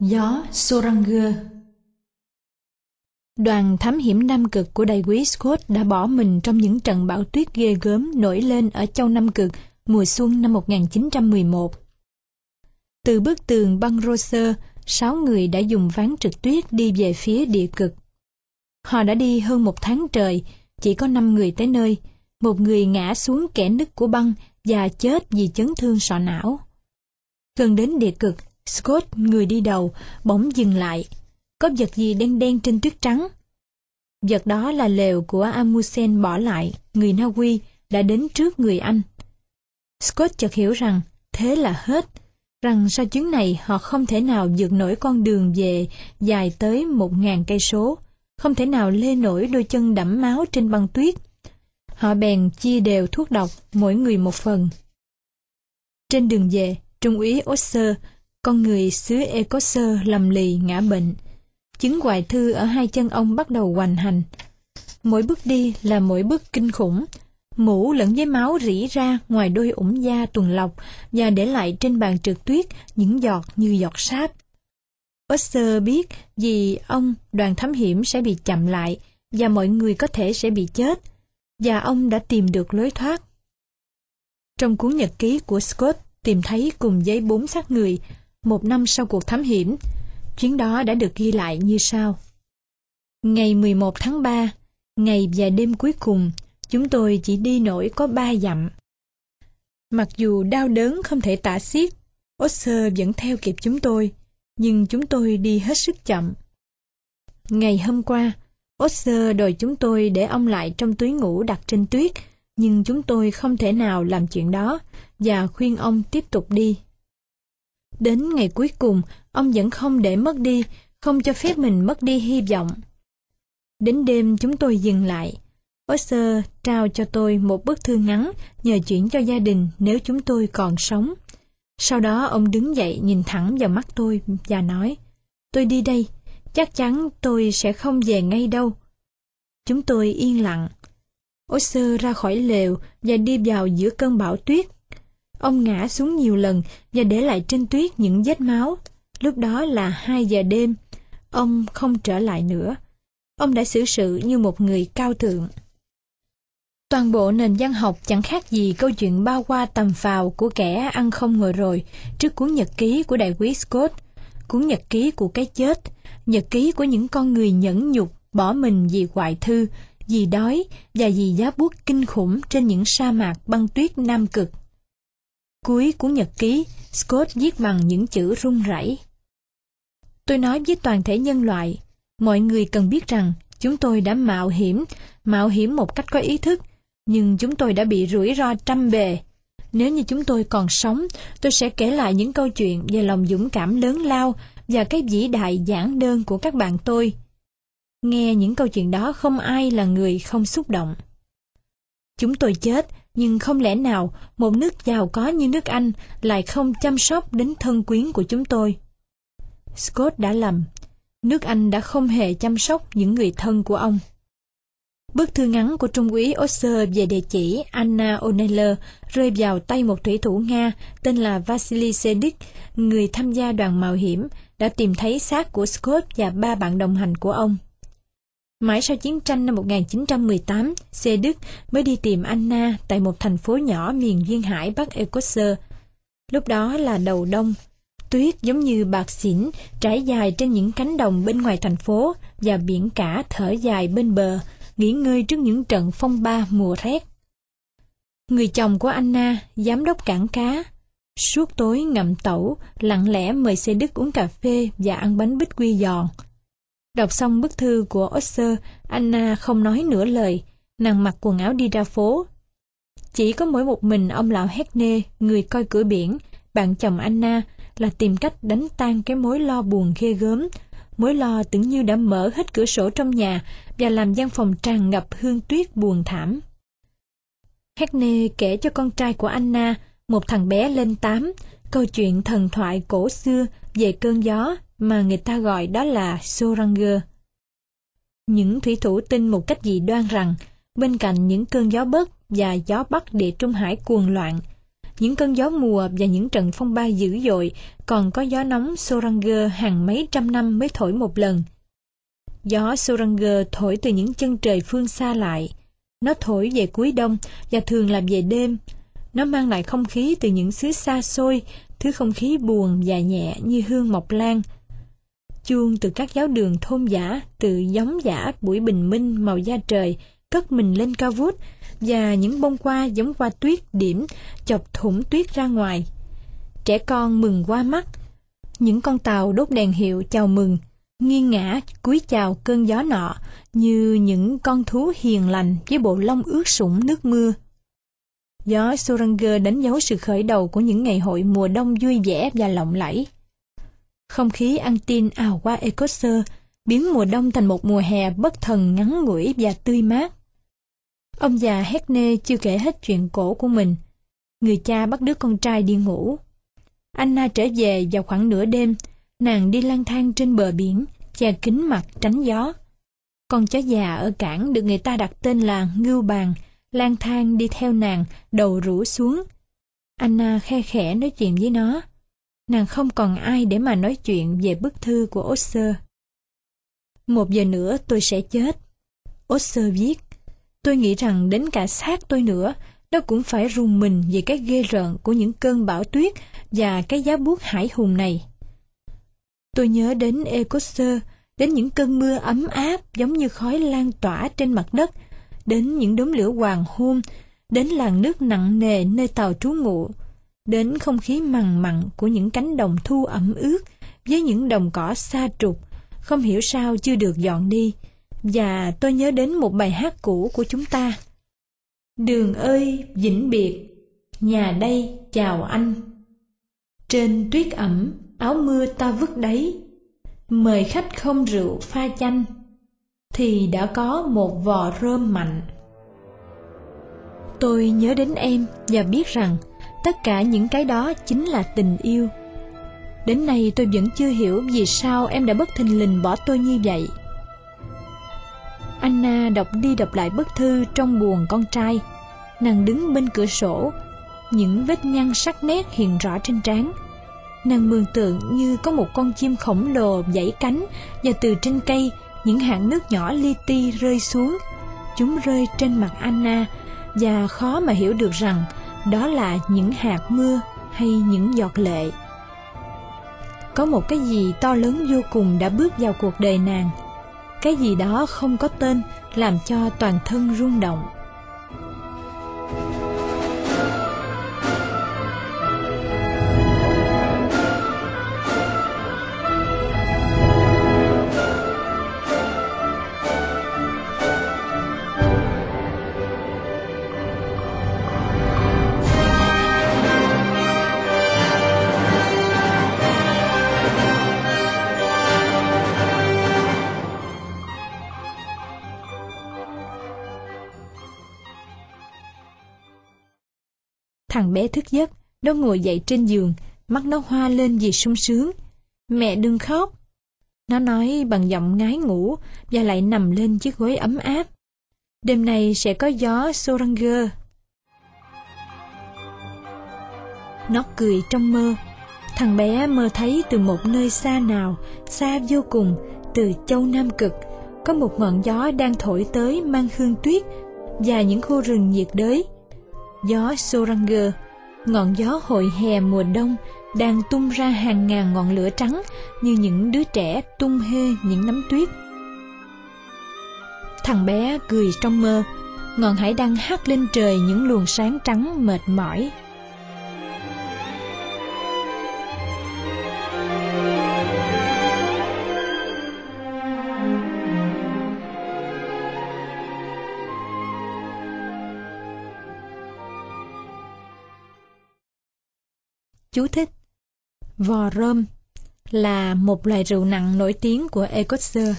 Gió Soranger Đoàn thám hiểm Nam Cực của đại quý Scott đã bỏ mình trong những trận bão tuyết ghê gớm nổi lên ở châu Nam Cực mùa xuân năm 1911. Từ bức tường băng Roser, sáu người đã dùng ván trượt tuyết đi về phía địa cực. Họ đã đi hơn một tháng trời, chỉ có năm người tới nơi. Một người ngã xuống kẻ nứt của băng và chết vì chấn thương sọ não. Gần đến địa cực, Scott, người đi đầu, bỗng dừng lại. Có vật gì đen đen trên tuyết trắng. Vật đó là lều của Amusen bỏ lại, người Na Uy, đã đến trước người anh. Scott chợt hiểu rằng, thế là hết, rằng sau chuyến này họ không thể nào vượt nổi con đường về dài tới một ngàn cây số, không thể nào lê nổi đôi chân đẫm máu trên băng tuyết. Họ bèn chia đều thuốc độc, mỗi người một phần. Trên đường về, Trung úy Osser con người xứ Ecosse lầm lì ngã bệnh. Chứng hoại thư ở hai chân ông bắt đầu hoành hành. Mỗi bước đi là mỗi bước kinh khủng. Mũ lẫn với máu rỉ ra ngoài đôi ủng da tuần lọc và để lại trên bàn trượt tuyết những giọt như giọt sáp. Oster biết vì ông đoàn thám hiểm sẽ bị chậm lại và mọi người có thể sẽ bị chết, và ông đã tìm được lối thoát. Trong cuốn nhật ký của Scott tìm thấy cùng giấy bốn xác người một năm sau cuộc thám hiểm. Chuyến đó đã được ghi lại như sau. Ngày 11 tháng 3, ngày và đêm cuối cùng, chúng tôi chỉ đi nổi có ba dặm. Mặc dù đau đớn không thể tả xiết, Osser vẫn theo kịp chúng tôi, nhưng chúng tôi đi hết sức chậm. Ngày hôm qua, Osser đòi chúng tôi để ông lại trong túi ngủ đặt trên tuyết, nhưng chúng tôi không thể nào làm chuyện đó và khuyên ông tiếp tục đi. Đến ngày cuối cùng, ông vẫn không để mất đi, không cho phép mình mất đi hy vọng. Đến đêm chúng tôi dừng lại. Osser trao cho tôi một bức thư ngắn nhờ chuyển cho gia đình nếu chúng tôi còn sống. Sau đó ông đứng dậy nhìn thẳng vào mắt tôi và nói, tôi đi đây, chắc chắn tôi sẽ không về ngay đâu. Chúng tôi yên lặng. Osser ra khỏi lều và đi vào giữa cơn bão tuyết. Ông ngã xuống nhiều lần và để lại trên tuyết những vết máu. Lúc đó là hai giờ đêm. Ông không trở lại nữa. Ông đã xử sự như một người cao thượng. Toàn bộ nền văn học chẳng khác gì câu chuyện bao qua tầm phào của kẻ ăn không ngồi rồi trước cuốn nhật ký của đại quý Scott, cuốn nhật ký của cái chết, nhật ký của những con người nhẫn nhục bỏ mình vì hoại thư, vì đói và vì giá buốt kinh khủng trên những sa mạc băng tuyết nam cực. Cuối cuốn nhật ký, Scott viết bằng những chữ run rẩy. Tôi nói với toàn thể nhân loại, mọi người cần biết rằng chúng tôi đã mạo hiểm, mạo hiểm một cách có ý thức, nhưng chúng tôi đã bị rủi ro trăm bề. Nếu như chúng tôi còn sống, tôi sẽ kể lại những câu chuyện về lòng dũng cảm lớn lao và cái vĩ đại giản đơn của các bạn tôi. Nghe những câu chuyện đó không ai là người không xúc động. Chúng tôi chết nhưng không lẽ nào một nước giàu có như nước Anh lại không chăm sóc đến thân quyến của chúng tôi? Scott đã lầm. Nước Anh đã không hề chăm sóc những người thân của ông. Bức thư ngắn của Trung úy Osser về địa chỉ Anna O'Neiller rơi vào tay một thủy thủ Nga tên là Vasily Sedik, người tham gia đoàn mạo hiểm, đã tìm thấy xác của Scott và ba bạn đồng hành của ông. Mãi sau chiến tranh năm 1918, xe Đức mới đi tìm Anna tại một thành phố nhỏ miền duyên hải Bắc Ecosse. Lúc đó là đầu đông, tuyết giống như bạc xỉn trải dài trên những cánh đồng bên ngoài thành phố và biển cả thở dài bên bờ, nghỉ ngơi trước những trận phong ba mùa rét. Người chồng của Anna, giám đốc cảng cá, suốt tối ngậm tẩu, lặng lẽ mời xe Đức uống cà phê và ăn bánh bích quy giòn. Đọc xong bức thư của Osser, Anna không nói nửa lời, nàng mặc quần áo đi ra phố. Chỉ có mỗi một mình ông lão Hecne, người coi cửa biển, bạn chồng Anna, là tìm cách đánh tan cái mối lo buồn ghê gớm, mối lo tưởng như đã mở hết cửa sổ trong nhà và làm gian phòng tràn ngập hương tuyết buồn thảm. Hecne kể cho con trai của Anna, một thằng bé lên tám, câu chuyện thần thoại cổ xưa về cơn gió mà người ta gọi đó là Soranger. Những thủy thủ tin một cách dị đoan rằng bên cạnh những cơn gió bớt và gió bắc địa Trung Hải cuồng loạn, những cơn gió mùa và những trận phong ba dữ dội, còn có gió nóng Soranger hàng mấy trăm năm mới thổi một lần. Gió Soranger thổi từ những chân trời phương xa lại. Nó thổi về cuối đông và thường là về đêm. Nó mang lại không khí từ những xứ xa xôi, thứ không khí buồn và nhẹ như hương mộc lan. Chuông từ các giáo đường thôn giả, từ giống giả buổi bình minh màu da trời, cất mình lên cao vút, và những bông hoa giống hoa tuyết điểm chọc thủng tuyết ra ngoài. Trẻ con mừng qua mắt. Những con tàu đốt đèn hiệu chào mừng, nghiêng ngã cúi chào cơn gió nọ như những con thú hiền lành với bộ lông ướt sũng nước mưa. Gió Suranger đánh dấu sự khởi đầu của những ngày hội mùa đông vui vẻ và lộng lẫy. Không khí ăn tin ào qua Ecosse biến mùa đông thành một mùa hè bất thần ngắn ngủi và tươi mát. Ông già Hecne chưa kể hết chuyện cổ của mình. Người cha bắt đứa con trai đi ngủ. Anna trở về vào khoảng nửa đêm, nàng đi lang thang trên bờ biển, che kính mặt tránh gió. Con chó già ở cảng được người ta đặt tên là Ngưu Bàn, lang thang đi theo nàng, đầu rũ xuống. Anna khe khẽ nói chuyện với nó. Nàng không còn ai để mà nói chuyện về bức thư của Osser. Một giờ nữa tôi sẽ chết. Osser viết. Tôi nghĩ rằng đến cả xác tôi nữa, nó cũng phải rùng mình về cái ghê rợn của những cơn bão tuyết và cái giá buốt hải hùng này. Tôi nhớ đến Ecosse, đến những cơn mưa ấm áp giống như khói lan tỏa trên mặt đất, đến những đốm lửa hoàng hôn, đến làn nước nặng nề nơi tàu trú ngụ, đến không khí mặn mặn của những cánh đồng thu ẩm ướt với những đồng cỏ xa trục, không hiểu sao chưa được dọn đi, và tôi nhớ đến một bài hát cũ của chúng ta. Đường ơi, vĩnh biệt, nhà đây chào anh. Trên tuyết ẩm, áo mưa ta vứt đấy, mời khách không rượu pha chanh, thì đã có một vò rơm mạnh. Tôi nhớ đến em và biết rằng tất cả những cái đó chính là tình yêu. Đến nay tôi vẫn chưa hiểu vì sao em đã bất thình lình bỏ tôi như vậy. Anna đọc đi đọc lại bức thư trong buồn con trai. Nàng đứng bên cửa sổ, những vết nhăn sắc nét hiện rõ trên trán. Nàng mường tượng như có một con chim khổng lồ dãy cánh và từ trên cây những hạt nước nhỏ li ti rơi xuống. Chúng rơi trên mặt Anna và khó mà hiểu được rằng đó là những hạt mưa hay những giọt lệ. Có một cái gì to lớn vô cùng đã bước vào cuộc đời nàng cái gì đó không có tên làm cho toàn thân rung động Thằng bé thức giấc, nó ngồi dậy trên giường, mắt nó hoa lên vì sung sướng. Mẹ đừng khóc. Nó nói bằng giọng ngái ngủ và lại nằm lên chiếc gối ấm áp. Đêm nay sẽ có gió Soranger. Nó cười trong mơ. Thằng bé mơ thấy từ một nơi xa nào, xa vô cùng, từ châu Nam Cực, có một ngọn gió đang thổi tới mang hương tuyết và những khu rừng nhiệt đới gió Soranger, ngọn gió hội hè mùa đông đang tung ra hàng ngàn ngọn lửa trắng như những đứa trẻ tung hê những nắm tuyết. Thằng bé cười trong mơ, ngọn hải đăng hát lên trời những luồng sáng trắng mệt mỏi. Chú thích Vò rơm là một loại rượu nặng nổi tiếng của Ecosse.